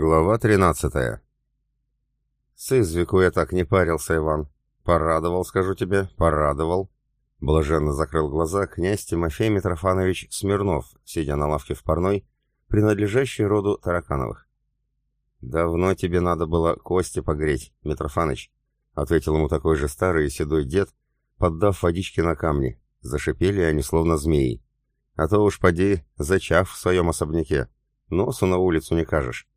Глава 13 С извеку я так не парился, Иван. Порадовал, скажу тебе, порадовал. Блаженно закрыл глаза князь Тимофей Митрофанович Смирнов, сидя на лавке в парной, принадлежащей роду Таракановых. «Давно тебе надо было кости погреть, Митрофаныч», — ответил ему такой же старый и седой дед, поддав водички на камни. Зашипели они, словно змеи. «А то уж поди, зачав в своем особняке. Носу на улицу не кажешь».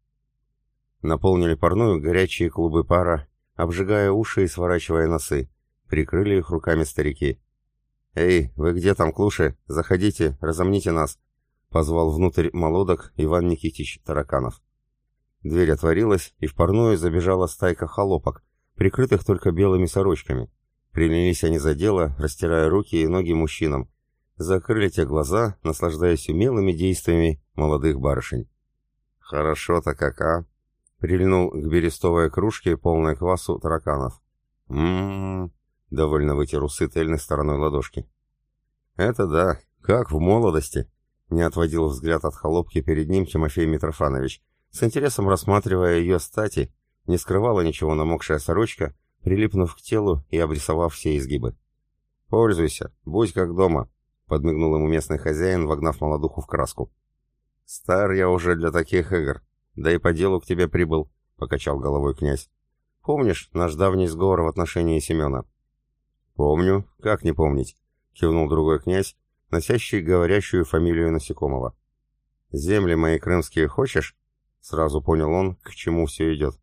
Наполнили парную горячие клубы пара, обжигая уши и сворачивая носы. Прикрыли их руками старики. «Эй, вы где там, клуши? Заходите, разомните нас!» Позвал внутрь молодок Иван Никитич Тараканов. Дверь отворилась, и в парную забежала стайка холопок, прикрытых только белыми сорочками. Принялись они за дело, растирая руки и ноги мужчинам. Закрыли те глаза, наслаждаясь умелыми действиями молодых барышень. «Хорошо-то как, а!» Прильнул к берестовой кружке, полной квасу тараканов. «М-м-м!» — довольно вытер усы тыльной стороной ладошки. «Это да, как в молодости!» — не отводил взгляд от холопки перед ним Тимофей Митрофанович, с интересом рассматривая ее стати, не скрывала ничего намокшая сорочка, прилипнув к телу и обрисовав все изгибы. «Пользуйся, будь как дома», — подмигнул ему местный хозяин, вогнав молодуху в краску. «Стар я уже для таких игр. Да и по делу к тебе прибыл, покачал головой князь. Помнишь наш давний сговор в отношении Семена? Помню, как не помнить, кивнул другой князь, носящий говорящую фамилию насекомого. Земли мои крымские хочешь? Сразу понял он, к чему все идет.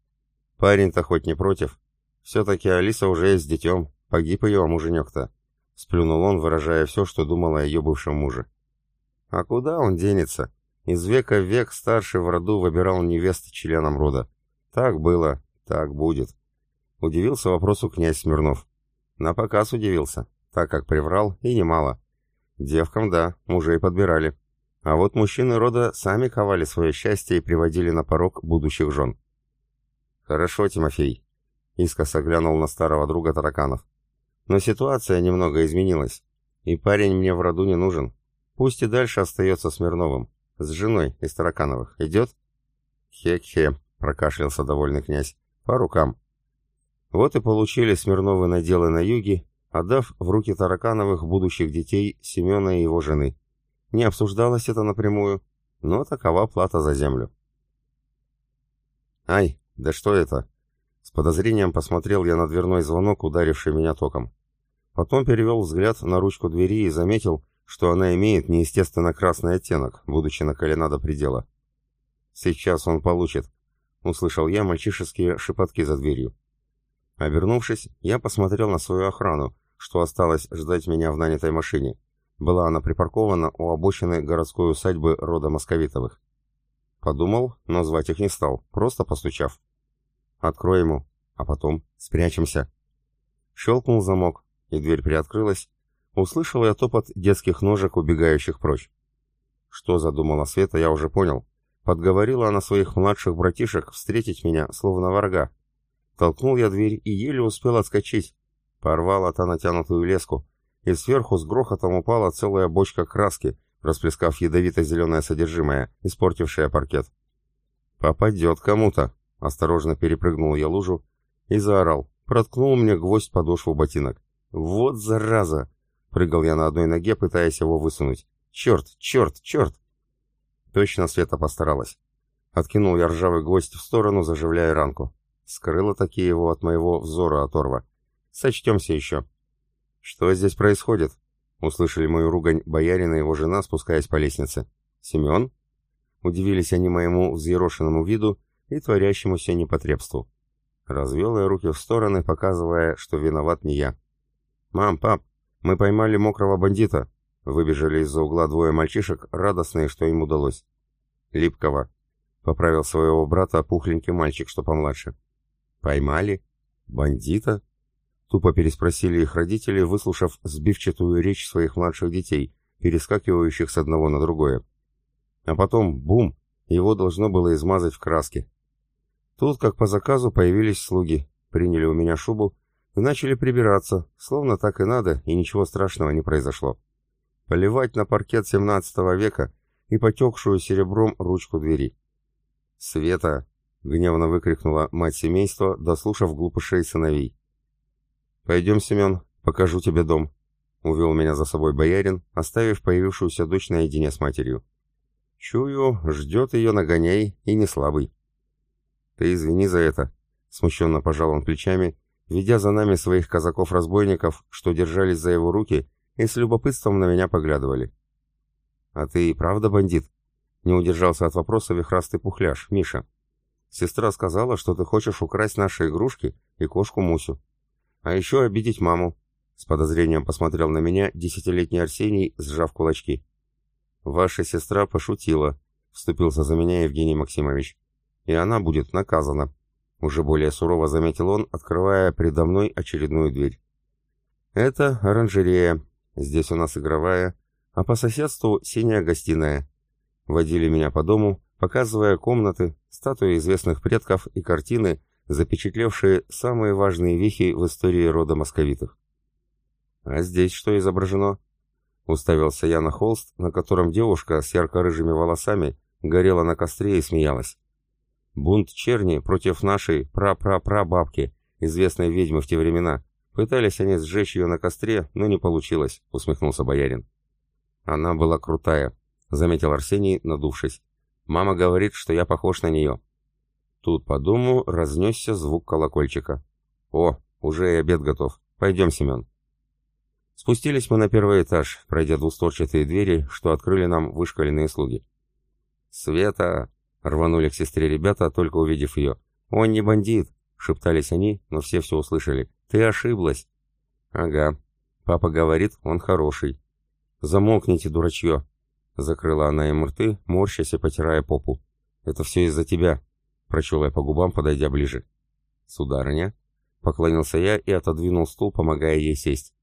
Парень-то хоть не против. Все-таки Алиса уже с детем, погиб ее муженек-то. Сплюнул он, выражая все, что думал о ее бывшем муже. А куда он денется? Из века в век старший в роду выбирал невест членам рода. Так было, так будет. Удивился вопросу князь Смирнов. На показ удивился, так как приврал и немало. Девкам, да, мужей подбирали. А вот мужчины рода сами ковали свое счастье и приводили на порог будущих жен. «Хорошо, Тимофей», — искоса глянул на старого друга тараканов. «Но ситуация немного изменилась, и парень мне в роду не нужен. Пусть и дальше остается Смирновым. С женой из Таракановых. Идет? Хе-хе, прокашлялся довольный князь. По рукам. Вот и получили Смирновы наделы на юге, отдав в руки Таракановых будущих детей Семена и его жены. Не обсуждалось это напрямую, но такова плата за землю. «Ай, да что это?» С подозрением посмотрел я на дверной звонок, ударивший меня током. Потом перевел взгляд на ручку двери и заметил, что она имеет неестественно красный оттенок, будучи накалена до предела. «Сейчас он получит», — услышал я мальчишеские шепотки за дверью. Обернувшись, я посмотрел на свою охрану, что осталось ждать меня в нанятой машине. Была она припаркована у обочины городской усадьбы рода Московитовых. Подумал, но звать их не стал, просто постучав. «Открой ему, а потом спрячемся». Щелкнул замок, и дверь приоткрылась, Услышал я топот детских ножек, убегающих прочь. Что задумала Света, я уже понял. Подговорила она своих младших братишек встретить меня, словно врага. Толкнул я дверь и еле успел отскочить. Порвала та натянутую леску, и сверху с грохотом упала целая бочка краски, расплескав ядовито-зеленое содержимое, испортившее паркет. «Попадет кому-то!» — осторожно перепрыгнул я лужу и заорал. Проткнул мне гвоздь подошву ботинок. «Вот зараза!» Прыгал я на одной ноге, пытаясь его высунуть. «Черт! Черт! Черт!» Точно Света постаралась. Откинул я ржавый гвоздь в сторону, заживляя ранку. Скрыла таки его от моего взора оторва. Сочтемся еще. «Что здесь происходит?» Услышали мою ругань боярина и его жена, спускаясь по лестнице. «Семен?» Удивились они моему взъерошенному виду и творящемуся непотребству. Развел я руки в стороны, показывая, что виноват не я. «Мам, пап, «Мы поймали мокрого бандита!» Выбежали из-за угла двое мальчишек, радостные, что им удалось. «Липкого!» — поправил своего брата пухленький мальчик, что помладше. «Поймали? Бандита?» Тупо переспросили их родители, выслушав сбивчатую речь своих младших детей, перескакивающих с одного на другое. А потом, бум, его должно было измазать в краске. Тут, как по заказу, появились слуги, приняли у меня шубу и начали прибираться, словно так и надо, и ничего страшного не произошло. Поливать на паркет 17 века и потекшую серебром ручку двери. «Света!» гневно выкрикнула мать семейства, дослушав глупышей сыновей. «Пойдем, Семен, покажу тебе дом», — увел меня за собой боярин, оставив появившуюся дочь наедине с матерью. «Чую, ждет ее нагоняй и не слабый». «Ты извини за это», — смущенно пожал он плечами, ведя за нами своих казаков-разбойников, что держались за его руки и с любопытством на меня поглядывали. «А ты и правда бандит?» — не удержался от вопроса вихрастый пухляш, Миша. «Сестра сказала, что ты хочешь украсть наши игрушки и кошку Мусю. А еще обидеть маму». С подозрением посмотрел на меня десятилетний Арсений, сжав кулачки. «Ваша сестра пошутила», — вступился за меня Евгений Максимович. «И она будет наказана», — уже более сурово заметил он, открывая предо мной очередную дверь. «Это оранжерея. Здесь у нас игровая, а по соседству синяя гостиная. Водили меня по дому, показывая комнаты, статуи известных предков и картины, запечатлевшие самые важные вехи в истории рода московитов. «А здесь что изображено?» Уставился я на холст, на котором девушка с ярко-рыжими волосами горела на костре и смеялась. Бунт черни против нашей пра-пра-пра-бабки, известной ведьмы в те времена. Пытались они сжечь ее на костре, но не получилось, усмехнулся боярин. Она была крутая, заметил Арсений, надувшись. Мама говорит, что я похож на нее. Тут по дому разнесся звук колокольчика. О, уже и обед готов. Пойдем, Семен. Спустились мы на первый этаж, пройдя двустворчатые двери, что открыли нам вышкаленные слуги. «Света!» — рванули к сестре ребята, только увидев ее. «Он не бандит!» — шептались они, но все все услышали. «Ты ошиблась!» «Ага. Папа говорит, он хороший. «Замолкните, дурачье!» Закрыла она им рты, морщась и потирая попу. «Это все из-за тебя!» Прочел я по губам, подойдя ближе. «Сударыня?» Поклонился я и отодвинул стул, помогая ей сесть.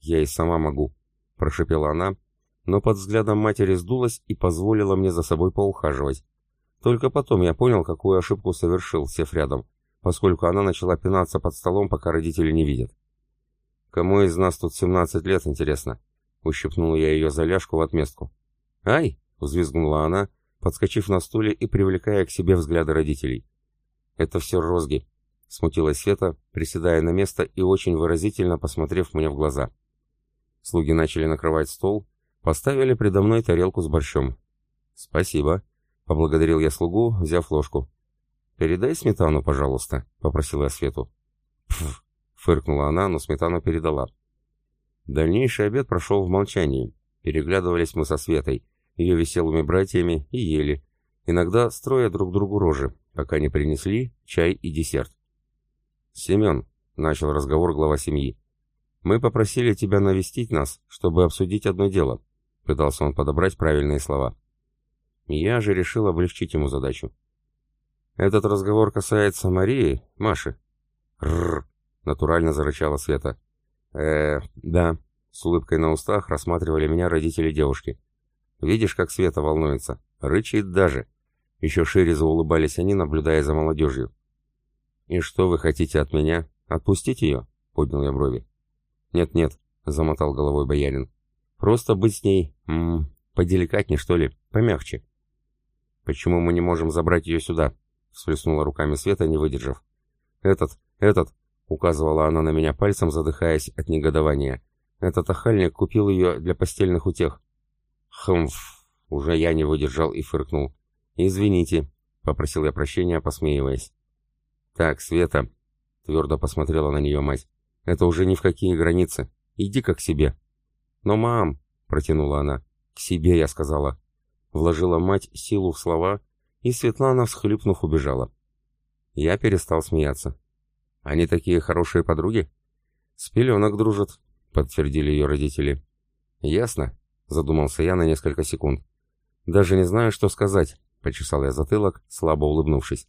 «Я и сама могу», — прошепела она, но под взглядом матери сдулась и позволила мне за собой поухаживать. Только потом я понял, какую ошибку совершил, сев рядом, поскольку она начала пинаться под столом, пока родители не видят. «Кому из нас тут 17 лет, интересно?» Ущипнул я ее за ляжку в отместку. «Ай!» — взвизгнула она, подскочив на стуле и привлекая к себе взгляды родителей. «Это все розги», — смутилась Света, приседая на место и очень выразительно посмотрев мне в глаза. Слуги начали накрывать стол, поставили предо мной тарелку с борщом. «Спасибо», — поблагодарил я слугу, взяв ложку. «Передай сметану, пожалуйста», — попросила я Свету. «Пф», — фыркнула она, но сметану передала. Дальнейший обед прошел в молчании. Переглядывались мы со Светой, ее веселыми братьями, и ели, иногда строя друг другу рожи, пока не принесли чай и десерт. «Семен», — начал разговор глава семьи, — «мы попросили тебя навестить нас, чтобы обсудить одно дело», — пытался он подобрать правильные слова. Я же решил облегчить ему задачу. «Этот разговор касается Марии, Маши». «Рррр», — натурально зарычала Света э да», — с улыбкой на устах рассматривали меня родители девушки. «Видишь, как Света волнуется? Рычит даже». Еще шире заулыбались они, наблюдая за молодежью. «И что вы хотите от меня? Отпустить ее?» — поднял я брови. «Нет-нет», — замотал головой боярин. «Просто быть с ней... М -м, поделикатней, что ли, помягче». «Почему мы не можем забрать ее сюда?» — всплеснула руками Света, не выдержав. «Этот, этот, Указывала она на меня пальцем, задыхаясь от негодования. Этот охальник купил ее для постельных утех. Хмф, уже я не выдержал и фыркнул. «Извините», — попросил я прощения, посмеиваясь. «Так, Света», — твердо посмотрела на нее мать, — «это уже ни в какие границы. Иди-ка к себе». «Но, мам», — протянула она, — «к себе», — я сказала. Вложила мать силу в слова, и Светлана, всхлипнув, убежала. Я перестал смеяться. Они такие хорошие подруги? С пеленок дружат, подтвердили ее родители. Ясно, задумался я на несколько секунд. Даже не знаю, что сказать, почесал я затылок, слабо улыбнувшись.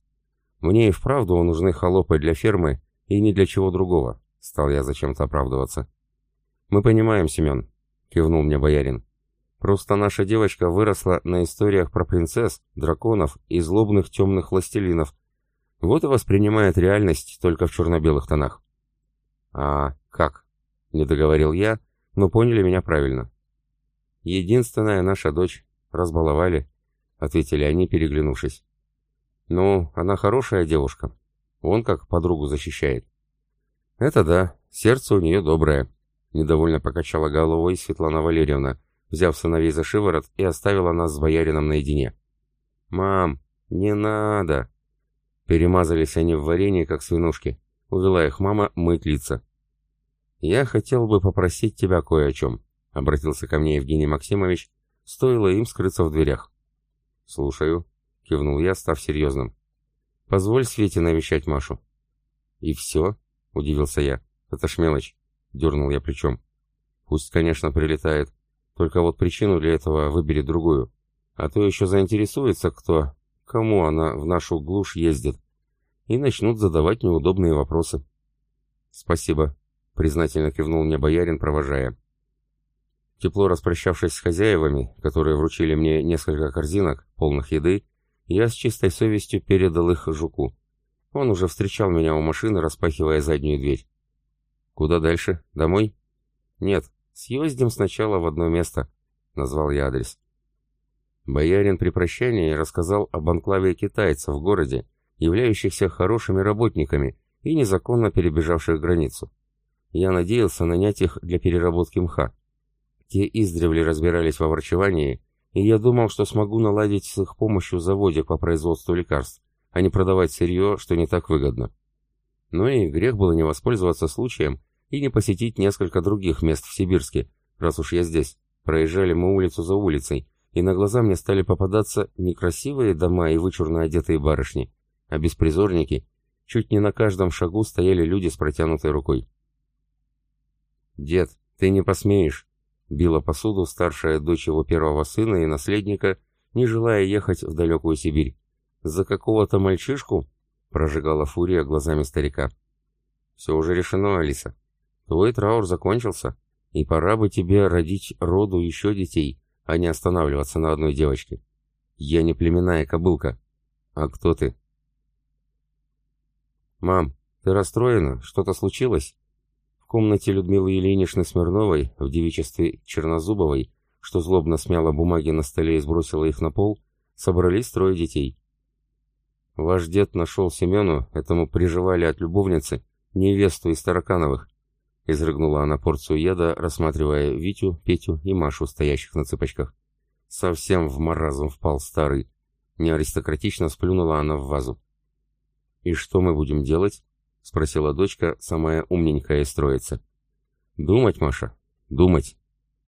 Мне и вправду нужны холопы для фермы и ни для чего другого, стал я зачем-то оправдываться. Мы понимаем, Семен, кивнул мне боярин. Просто наша девочка выросла на историях про принцесс, драконов и злобных темных властелинов, вот и воспринимает реальность только в черно-белых тонах. А как? Не договорил я, но поняли меня правильно. Единственная наша дочь. Разбаловали, ответили они, переглянувшись. Ну, она хорошая девушка. Он как подругу защищает. Это да, сердце у нее доброе. Недовольно покачала головой Светлана Валерьевна, взяв сыновей за шиворот и оставила нас с боярином наедине. «Мам, не надо!» Перемазались они в варенье, как свинушки. Увела их мама мыть лица. «Я хотел бы попросить тебя кое о чем», — обратился ко мне Евгений Максимович, стоило им скрыться в дверях. «Слушаю», — кивнул я, став серьезным. «Позволь Свете навещать Машу». «И все?» — удивился я. «Это ж мелочь», — дернул я плечом. «Пусть, конечно, прилетает, только вот причину для этого выбери другую. А то еще заинтересуется кто, кому она в нашу глушь ездит, и начнут задавать неудобные вопросы. «Спасибо», — признательно кивнул мне боярин, провожая. Тепло распрощавшись с хозяевами, которые вручили мне несколько корзинок, полных еды, я с чистой совестью передал их жуку. Он уже встречал меня у машины, распахивая заднюю дверь. «Куда дальше? Домой?» «Нет, съездим сначала в одно место», — назвал я адрес. Боярин при прощании рассказал об анклаве китайцев в городе, являющихся хорошими работниками и незаконно перебежавших границу. Я надеялся нанять их для переработки мха. Те издревле разбирались во врачевании, и я думал, что смогу наладить с их помощью заводик по производству лекарств, а не продавать сырье, что не так выгодно. Ну и грех было не воспользоваться случаем и не посетить несколько других мест в Сибирске, раз уж я здесь. Проезжали мы улицу за улицей, и на глаза мне стали попадаться не красивые дома и вычурно одетые барышни, а беспризорники. Чуть не на каждом шагу стояли люди с протянутой рукой. «Дед, ты не посмеешь!» — била посуду старшая дочь его первого сына и наследника, не желая ехать в далекую Сибирь. «За какого-то мальчишку?» — прожигала фурия глазами старика. «Все уже решено, Алиса. Твой траур закончился, и пора бы тебе родить роду еще детей, а не останавливаться на одной девочке. Я не племенная кобылка. А кто ты? Мам, ты расстроена? Что-то случилось? В комнате Людмилы Ильиничны Смирновой, в девичестве Чернозубовой, что злобно смяла бумаги на столе и сбросила их на пол, собрались трое детей. Ваш дед нашел Семену, этому приживали от любовницы, невесту из Таракановых, Изрыгнула она порцию яда, рассматривая Витю, Петю и Машу, стоящих на цыпочках. Совсем в маразм впал старый. Неаристократично сплюнула она в вазу. «И что мы будем делать?» — спросила дочка, самая умненькая из троицы. «Думать, Маша, думать»,